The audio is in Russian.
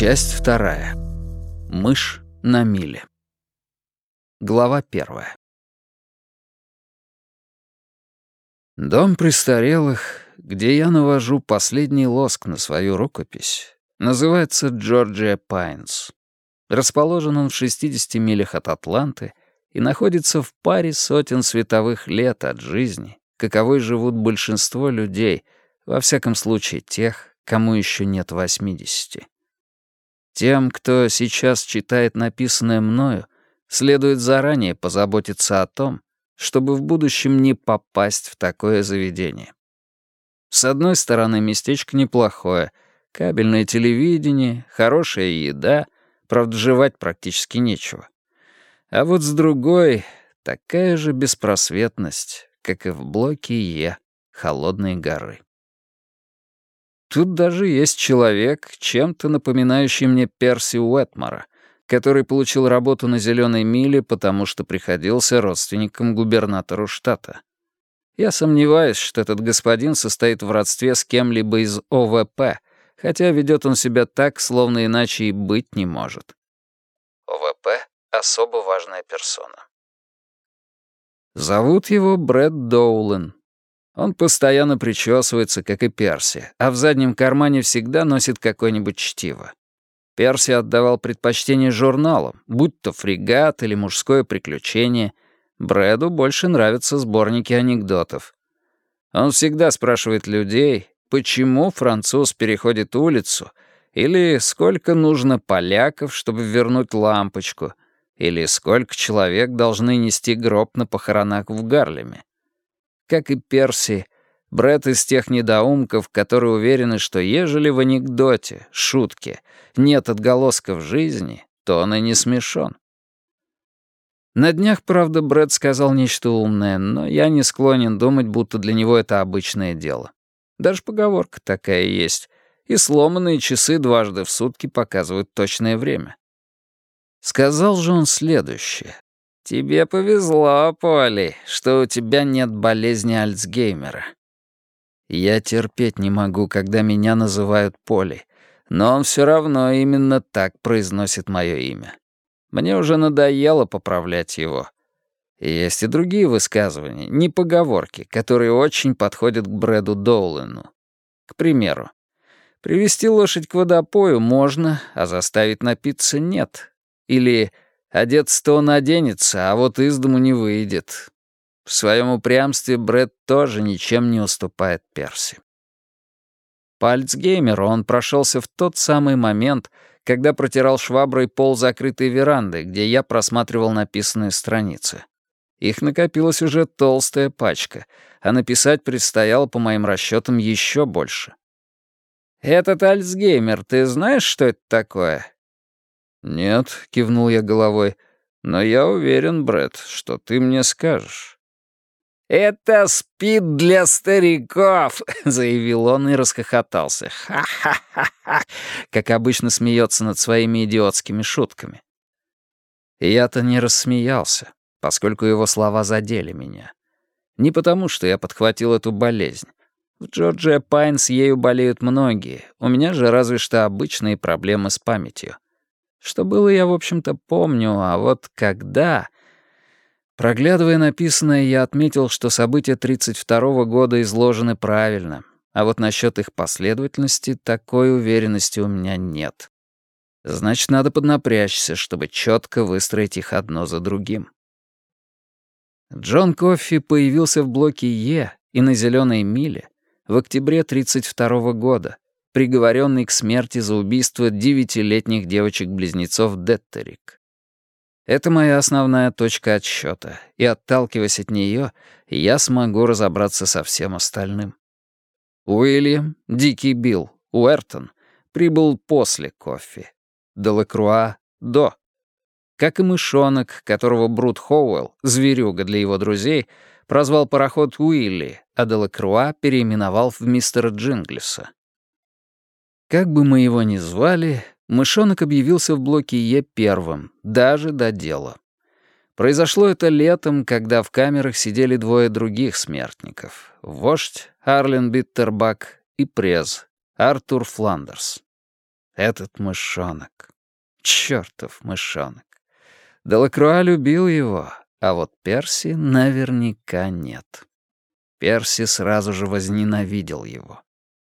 Часть вторая. Мышь на миле. Глава первая. Дом престарелых, где я навожу последний лоск на свою рукопись, называется Джорджия Пайнс. Расположен он в 60 милях от Атланты и находится в паре сотен световых лет от жизни, каковой живут большинство людей, во всяком случае тех, кому еще нет 80. Тем, кто сейчас читает написанное мною, следует заранее позаботиться о том, чтобы в будущем не попасть в такое заведение. С одной стороны, местечко неплохое. Кабельное телевидение, хорошая еда, правда, жевать практически нечего. А вот с другой — такая же беспросветность, как и в блоке Е Холодной горы. Тут даже есть человек, чем-то напоминающий мне Перси Уэтмора, который получил работу на «Зеленой миле», потому что приходился родственником губернатору штата. Я сомневаюсь, что этот господин состоит в родстве с кем-либо из ОВП, хотя ведет он себя так, словно иначе и быть не может. ОВП — особо важная персона. Зовут его Брэд Доулен, он постоянно причесывается, как и Перси, а в заднем кармане всегда носит какое-нибудь чтиво. Перси отдавал предпочтение журналам, будь то «Фрегат» или «Мужское приключение». Брэду больше нравятся сборники анекдотов. Он всегда спрашивает людей, почему француз переходит улицу, или сколько нужно поляков, чтобы вернуть лампочку, или сколько человек должны нести гроб на похоронах в Гарлеме. Как и Перси, Брэд из тех недоумков, которые уверены, что ежели в анекдоте, шутке, нет отголосков жизни, то он и не смешон. На днях, правда, Брэд сказал нечто умное, но я не склонен думать, будто для него это обычное дело. Даже поговорка такая есть, и сломанные часы дважды в сутки показывают точное время. Сказал же он следующее. «Тебе повезло, Поли, что у тебя нет болезни Альцгеймера». Я терпеть не могу, когда меня называют Поли, но он все равно именно так произносит мое имя. Мне уже надоело поправлять его. Есть и другие высказывания, не поговорки, которые очень подходят к Брэду Доулену. К примеру, привести лошадь к водопою можно, а заставить напиться нет. Или Одеться-то он оденется, а вот из дому не выйдет. В своем упрямстве Брэд тоже ничем не уступает Перси. По Альцгеймеру он прошелся в тот самый момент, когда протирал шваброй пол закрытой веранды, где я просматривал написанные страницы. Их накопилась уже толстая пачка, а написать предстояло, по моим расчетам, еще больше. «Этот Альцгеймер, ты знаешь, что это такое?» «Нет», — кивнул я головой, — «но я уверен, Брэд, что ты мне скажешь». «Это спид для стариков», — заявил он и расхохотался. «Ха-ха-ха-ха», как обычно смеется над своими идиотскими шутками. Я-то не рассмеялся, поскольку его слова задели меня. Не потому, что я подхватил эту болезнь. В Джорджия Пайнс ею болеют многие, у меня же разве что обычные проблемы с памятью. Что было, я, в общем-то, помню, а вот когда... Проглядывая написанное, я отметил, что события 32-го года изложены правильно, а вот насчет их последовательности такой уверенности у меня нет. Значит, надо поднапрячься, чтобы четко выстроить их одно за другим. Джон Коффи появился в блоке Е и на «Зеленой миле» в октябре 32 -го года, приговоренный к смерти за убийство девятилетних девочек-близнецов Деттерик. Это моя основная точка отсчета, и, отталкиваясь от нее, я смогу разобраться со всем остальным. Уильям, Дикий Билл, Уэртон прибыл после кофе. Делакруа — до. Как и мышонок, которого Брут Хоуэлл, зверюга для его друзей, прозвал пароход Уилли, а Делакруа переименовал в мистера Джинглиса. Как бы мы его ни звали, мышонок объявился в блоке Е первым, даже до дела. Произошло это летом, когда в камерах сидели двое других смертников — вождь Арлен Биттербак и през Артур Фландерс. Этот мышонок. Чёртов мышонок. Делакруа любил его, а вот Перси наверняка нет. Перси сразу же возненавидел его.